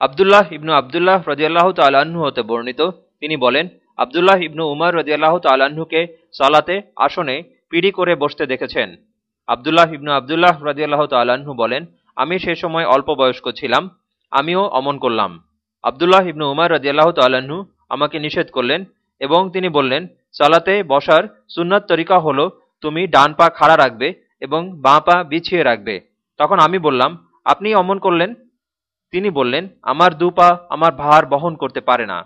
আবদুল্লাহ ইবনু আবদুল্লাহ রদিয়াল্লাহ তাল্লাহ্ন হতে বর্ণিত। তিনি বলেন, আবদুল্লাহ ইবনু উমর রদিয়াল্লাহ তাল্লাহ্নকে সালাতে, আসনে, পিড়ি করে বসতে দেখেছেন। আবদুল্লাহ ইবনু আবদুল্লাহ রদিয়াল্লাহ তাল্লাহ্ন বলেন, আমি সে সময় অল্প বয়স্ক ছিলাম, আমিও অমন করলাম। আবদুল্লাহ ইবনু উমর রদিয়াল্লাহ তাল্লাহ্ন আমাকে নিষেধ করলেন এবং তিনি বললেন, সালাতে বসার সুন্নত তরিকা হলো, তুমি ডান পা খাড়া রাখবে এবং বাঁ পা বিছিয়ে রাখবে। তখন আমি বললাম আপনি অমন করলেন? তিনি বললেন আমার দু পা আমার ভার বহন করতে পারে না।